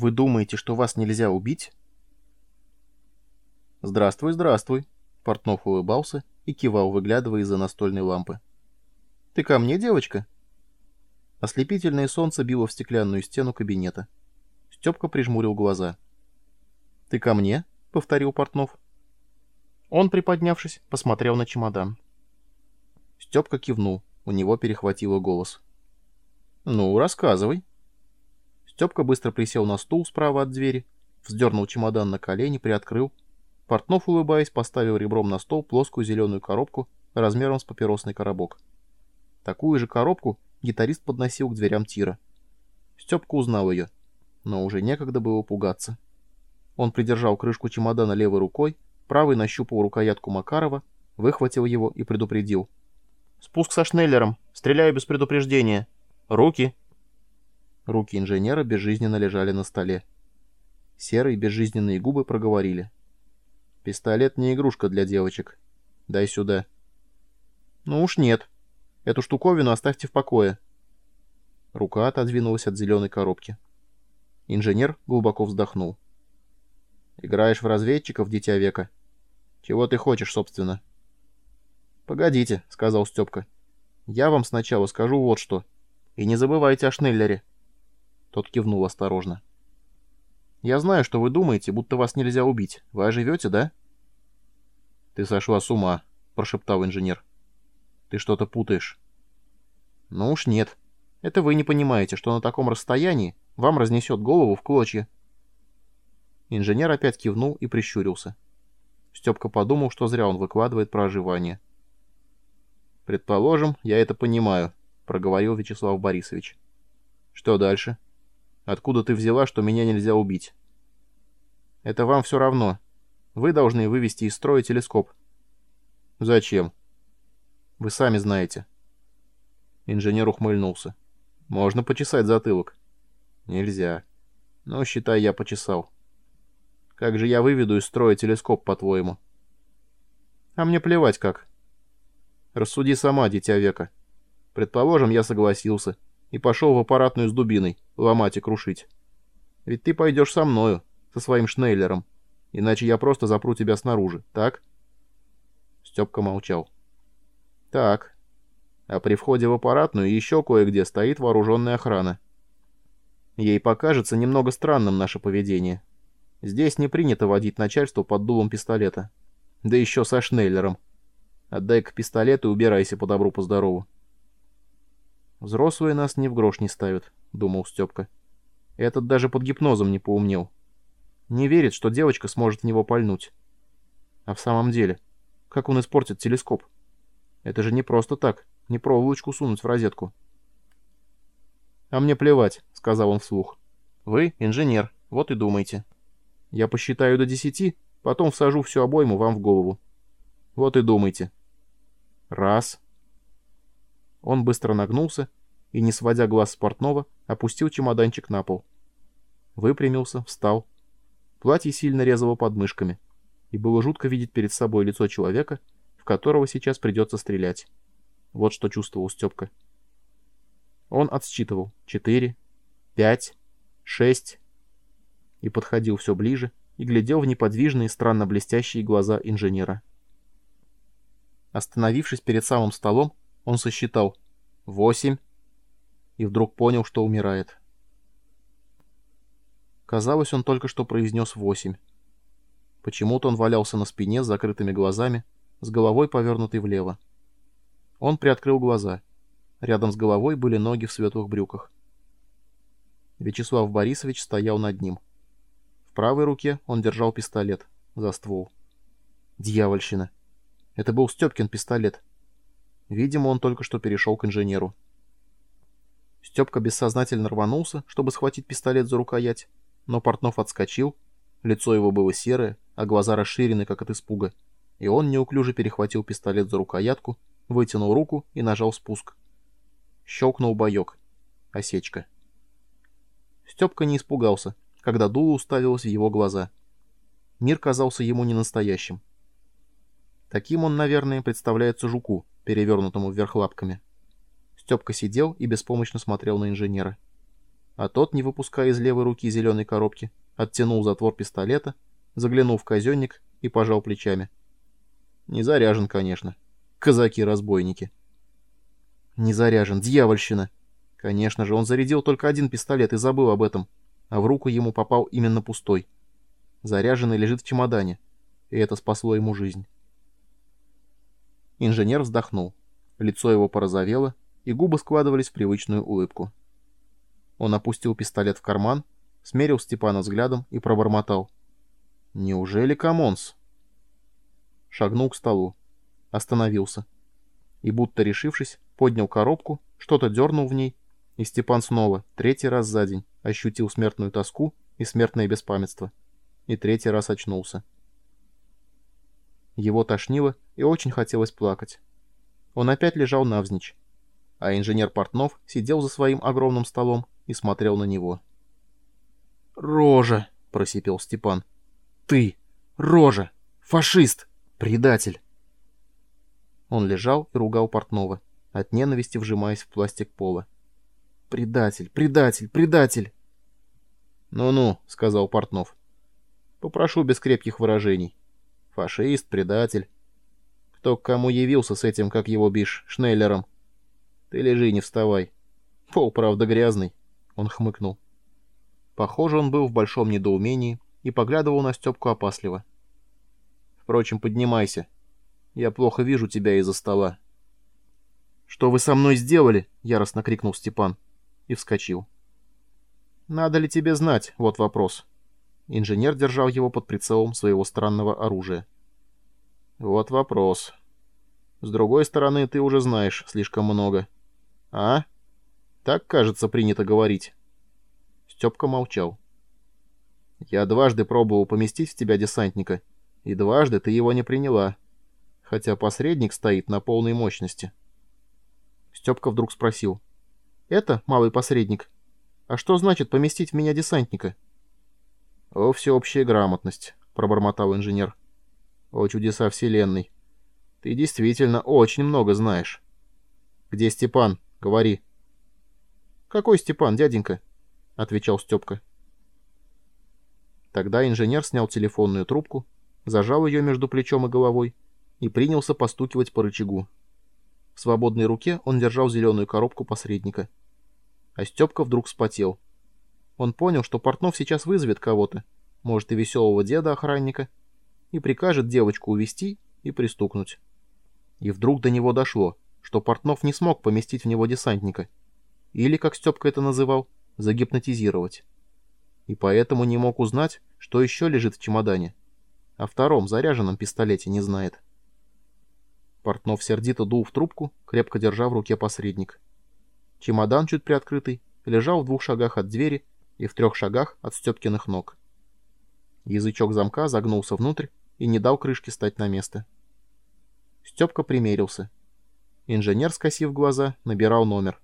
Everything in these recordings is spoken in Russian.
Вы думаете, что вас нельзя убить? Здравствуй, здравствуй. Портнов улыбался и кивал, выглядывая из-за настольной лампы. Ты ко мне, девочка? Ослепительное солнце било в стеклянную стену кабинета. Степка прижмурил глаза. «Ты ко мне?» — повторил Портнов. Он, приподнявшись, посмотрел на чемодан. Степка кивнул, у него перехватило голос. «Ну, рассказывай». Степка быстро присел на стул справа от двери, вздернул чемодан на колени, приоткрыл. Портнов, улыбаясь, поставил ребром на стол плоскую зеленую коробку размером с папиросный коробок. Такую же коробку гитарист подносил к дверям тира. Степка узнал ее, но уже некогда было пугаться. Он придержал крышку чемодана левой рукой, правой нащупал рукоятку Макарова, выхватил его и предупредил. «Спуск со Шнеллером. Стреляю без предупреждения. Руки!» Руки инженера безжизненно лежали на столе. Серые безжизненные губы проговорили. «Пистолет не игрушка для девочек. Дай сюда». «Ну уж нет», Эту штуковину оставьте в покое». Рука отодвинулась от зеленой коробки. Инженер глубоко вздохнул. «Играешь в разведчиков, дитя века? Чего ты хочешь, собственно?» «Погодите», — сказал Степка. «Я вам сначала скажу вот что. И не забывайте о Шнеллере». Тот кивнул осторожно. «Я знаю, что вы думаете, будто вас нельзя убить. Вы оживете, да?» «Ты сошла с ума», — прошептал инженер. Ты что-то путаешь. Ну уж нет. Это вы не понимаете, что на таком расстоянии вам разнесет голову в клочья. Инженер опять кивнул и прищурился. Степка подумал, что зря он выкладывает про оживание. «Предположим, я это понимаю», — проговорил Вячеслав Борисович. «Что дальше? Откуда ты взяла, что меня нельзя убить?» «Это вам все равно. Вы должны вывести из строя телескоп». «Зачем?» Вы сами знаете. Инженер ухмыльнулся. Можно почесать затылок. Нельзя. Ну, считай, я почесал. Как же я выведу из строя телескоп, по-твоему? А мне плевать как. Рассуди сама, дитя века. Предположим, я согласился и пошел в аппаратную с дубиной, ломать и крушить. Ведь ты пойдешь со мною, со своим Шнейлером, иначе я просто запру тебя снаружи, так? Степка молчал. Так. А при входе в аппаратную еще кое-где стоит вооруженная охрана. Ей покажется немного странным наше поведение. Здесь не принято водить начальство под дулом пистолета. Да еще со Шнейлером. Отдай-ка пистолет и убирайся по добру, по здорову. «Взрослые нас ни в грош не ставят», — думал Степка. Этот даже под гипнозом не поумнел. Не верит, что девочка сможет в него пальнуть. А в самом деле, как он испортит телескоп? Это же не просто так, не проволочку сунуть в розетку. «А мне плевать», — сказал он вслух. «Вы инженер, вот и думайте. Я посчитаю до десяти, потом всажу всю обойму вам в голову. Вот и думайте. Раз». Он быстро нагнулся и, не сводя глаз с портного, опустил чемоданчик на пол. Выпрямился, встал. Платье сильно резало подмышками, и было жутко видеть перед собой лицо человека, которого сейчас придется стрелять. Вот что чувствовал Степка. Он отсчитывал. Четыре, пять, шесть. И подходил все ближе и глядел в неподвижные, странно блестящие глаза инженера. Остановившись перед самым столом, он сосчитал восемь и вдруг понял, что умирает. Казалось, он только что произнес восемь. Почему-то он валялся на спине с закрытыми глазами, с головой повернутой влево. Он приоткрыл глаза. Рядом с головой были ноги в светлых брюках. Вячеслав Борисович стоял над ним. В правой руке он держал пистолет за ствол. Дьявольщина. Это был Степкин пистолет. Видимо, он только что перешел к инженеру. Степка бессознательно рванулся, чтобы схватить пистолет за рукоять, но Портнов отскочил, лицо его было серое, а глаза расширены, как от испуга и он неуклюже перехватил пистолет за рукоятку, вытянул руку и нажал спуск. Щелкнул боек. Осечка. Степка не испугался, когда дуло уставилось в его глаза. Мир казался ему ненастоящим. Таким он, наверное, представляется жуку, перевернутому вверх лапками. Степка сидел и беспомощно смотрел на инженера. а тот, не выпуская из левой руки зеленой коробки, оттянул затвор пистолета, заглянул в казенник и пожал плечами. Не заряжен, конечно. Казаки-разбойники. Не заряжен, дьявольщина. Конечно же, он зарядил только один пистолет и забыл об этом, а в руку ему попал именно пустой. Заряженный лежит в чемодане, и это спасло ему жизнь. Инженер вздохнул. Лицо его порозовело, и губы складывались в привычную улыбку. Он опустил пистолет в карман, смерил Степана взглядом и пробормотал. «Неужели Камонс?» Шагнул к столу. Остановился. И, будто решившись, поднял коробку, что-то дернул в ней, и Степан снова, третий раз за день, ощутил смертную тоску и смертное беспамятство. И третий раз очнулся. Его тошнило и очень хотелось плакать. Он опять лежал навзничь, а инженер Портнов сидел за своим огромным столом и смотрел на него. «Рожа!» — просипел Степан. «Ты! Рожа! Фашист! Предатель!» Он лежал и ругал Портнова, от ненависти вжимаясь в пластик пола. «Предатель! Предатель! Предатель!» «Ну-ну», — сказал Портнов. «Попрошу без крепких выражений. Фашист, предатель. Кто к кому явился с этим, как его бишь, Шнеллером? Ты лежи, не вставай. Пол, правда, грязный. Он хмыкнул. Похоже, он был в большом недоумении и поглядывал на Степку опасливо. Впрочем, поднимайся. Я плохо вижу тебя из-за стола. «Что вы со мной сделали?» — яростно крикнул Степан. И вскочил. «Надо ли тебе знать? Вот вопрос». Инженер держал его под прицелом своего странного оружия. «Вот вопрос. С другой стороны, ты уже знаешь слишком много. А? Так, кажется, принято говорить». Степка молчал. «Я дважды пробовал поместить в тебя десантника, и дважды ты его не приняла, хотя посредник стоит на полной мощности». Степка вдруг спросил. «Это, малый посредник? А что значит поместить в меня десантника?» «О, всеобщая грамотность», — пробормотал инженер. «О, чудеса вселенной. Ты действительно очень много знаешь. Где Степан? Говори». «Какой Степан, дяденька?» — отвечал Степка. Тогда инженер снял телефонную трубку, зажал ее между плечом и головой и принялся постукивать по рычагу. В свободной руке он держал зеленую коробку посредника. А Степка вдруг вспотел. Он понял, что Портнов сейчас вызовет кого-то, может и веселого деда-охранника, и прикажет девочку увести и пристукнуть. И вдруг до него дошло, что Портнов не смог поместить в него десантника. Или, как Степка это называл, загипнотизировать. И поэтому не мог узнать, что еще лежит в чемодане. О втором заряженном пистолете не знает. Портнов сердито дул в трубку, крепко держа в руке посредник. Чемодан, чуть приоткрытый, лежал в двух шагах от двери и в трех шагах от Степкиных ног. Язычок замка загнулся внутрь и не дал крышке стать на место. Степка примерился. Инженер, скосив глаза, набирал номер.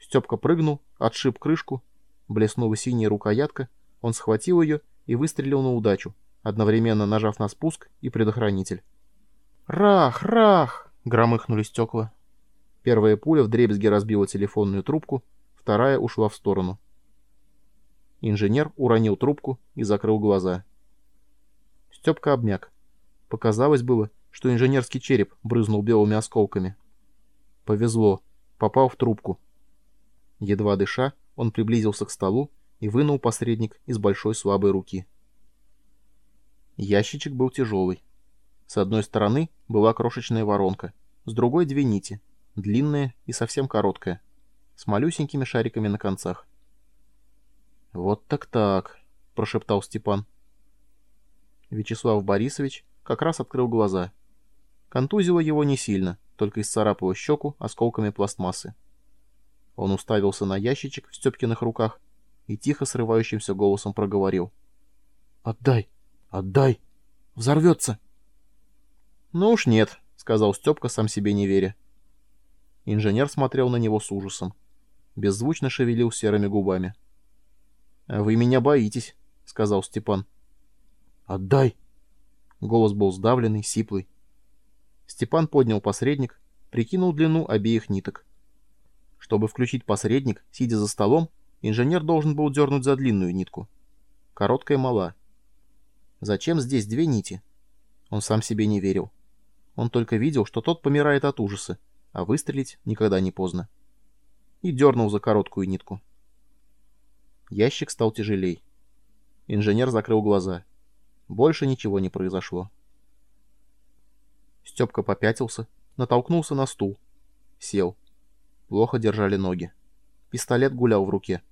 Степка прыгнул, отшиб крышку, блеснула синяя рукоятка, он схватил ее и выстрелил на удачу, одновременно нажав на спуск и предохранитель. «Рах! Рах!» — громыхнули стекла. Первая пуля вдребезги разбила телефонную трубку, вторая ушла в сторону. Инженер уронил трубку и закрыл глаза. Степка обмяк. Показалось было, что инженерский череп брызнул белыми осколками. Повезло. Попал в трубку. Едва дыша, он приблизился к столу и вынул посредник из большой слабой руки. Ящичек был тяжелый. С одной стороны была крошечная воронка, с другой две нити, длинная и совсем короткая, с малюсенькими шариками на концах. «Вот так-так», — прошептал Степан. Вячеслав Борисович как раз открыл глаза. Контузило его не сильно, только исцарапало щеку осколками пластмассы. Он уставился на ящичек в Степкиных руках и тихо срывающимся голосом проговорил. «Отдай! Отдай! Взорвется!» «Ну уж нет», — сказал Степка, сам себе не веря. Инженер смотрел на него с ужасом. Беззвучно шевелил серыми губами. «Вы меня боитесь», — сказал Степан. «Отдай!» Голос был сдавленный, сиплый. Степан поднял посредник, прикинул длину обеих ниток. Чтобы включить посредник, сидя за столом, Инженер должен был дернуть за длинную нитку. Короткая мала. Зачем здесь две нити? Он сам себе не верил. Он только видел, что тот помирает от ужаса, а выстрелить никогда не поздно. И дернул за короткую нитку. Ящик стал тяжелей. Инженер закрыл глаза. Больше ничего не произошло. Степка попятился, натолкнулся на стул. Сел. Плохо держали ноги. Пистолет гулял в руке.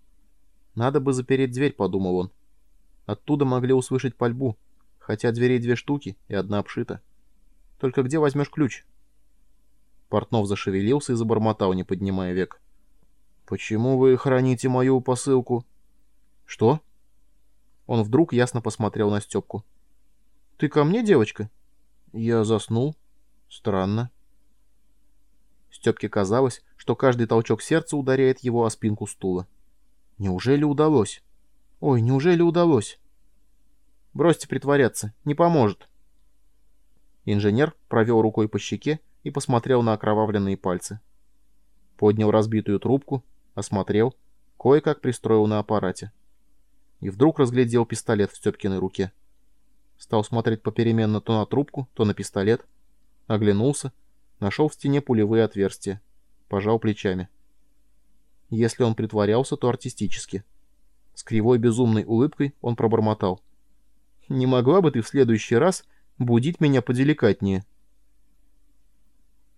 «Надо бы запереть дверь», — подумал он. Оттуда могли услышать пальбу, хотя дверей две штуки и одна обшита. Только где возьмешь ключ? Портнов зашевелился и забормотал, не поднимая век. «Почему вы храните мою посылку?» «Что?» Он вдруг ясно посмотрел на Степку. «Ты ко мне, девочка?» «Я заснул. Странно». Степке казалось, что каждый толчок сердца ударяет его о спинку стула. «Неужели удалось?» Ой, неужели удалось? Бросьте притворяться, не поможет. Инженер провел рукой по щеке и посмотрел на окровавленные пальцы. Поднял разбитую трубку, осмотрел, кое-как пристроил на аппарате. И вдруг разглядел пистолет в Степкиной руке. Стал смотреть попеременно то на трубку, то на пистолет. Оглянулся, нашел в стене пулевые отверстия. Пожал плечами. Если он притворялся, то артистически — с кривой безумной улыбкой он пробормотал. «Не могла бы ты в следующий раз будить меня поделикатнее?»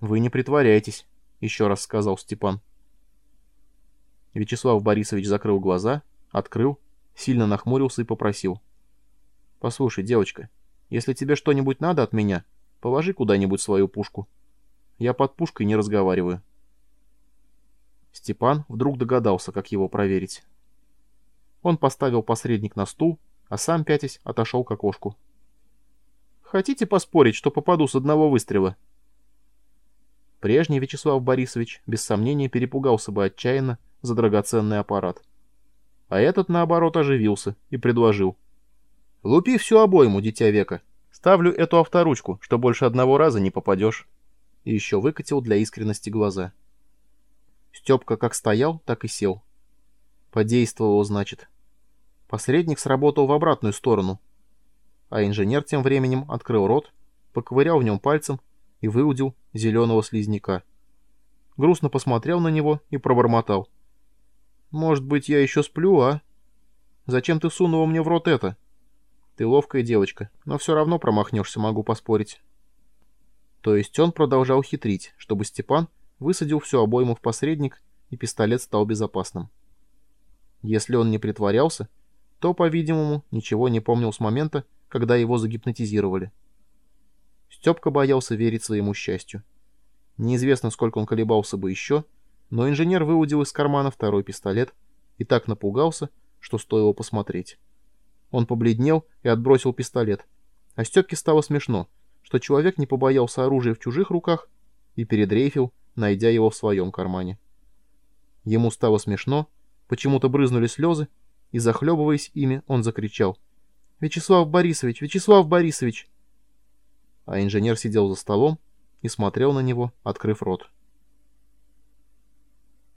«Вы не притворяйтесь», — еще раз сказал Степан. Вячеслав Борисович закрыл глаза, открыл, сильно нахмурился и попросил. «Послушай, девочка, если тебе что-нибудь надо от меня, положи куда-нибудь свою пушку. Я под пушкой не разговариваю». Степан вдруг догадался, как его проверить. Он поставил посредник на стул, а сам, пятясь, отошел к окошку. «Хотите поспорить, что попаду с одного выстрела?» Прежний Вячеслав Борисович без сомнения перепугался бы отчаянно за драгоценный аппарат. А этот, наоборот, оживился и предложил. «Лупи всю обойму, дитя века. Ставлю эту авторучку, что больше одного раза не попадешь». И еще выкатил для искренности глаза. Степка как стоял, так и сел. Подействовал, значит. Посредник сработал в обратную сторону. А инженер тем временем открыл рот, поковырял в нем пальцем и выудил зеленого слизняка. Грустно посмотрел на него и пробормотал. «Может быть, я еще сплю, а? Зачем ты сунула мне в рот это? Ты ловкая девочка, но все равно промахнешься, могу поспорить». То есть он продолжал хитрить, чтобы Степан высадил всю обойму в посредник, и пистолет стал безопасным. Если он не притворялся, то, по-видимому, ничего не помнил с момента, когда его загипнотизировали. Степка боялся верить своему счастью. Неизвестно, сколько он колебался бы еще, но инженер выудил из кармана второй пистолет и так напугался, что стоило посмотреть. Он побледнел и отбросил пистолет, а Степке стало смешно, что человек не побоялся оружия в чужих руках и передрейфил, найдя его в своем кармане. Ему стало смешно, почему-то брызнули слезы, и, захлебываясь ими, он закричал. «Вячеслав Борисович! Вячеслав Борисович!» А инженер сидел за столом и смотрел на него, открыв рот.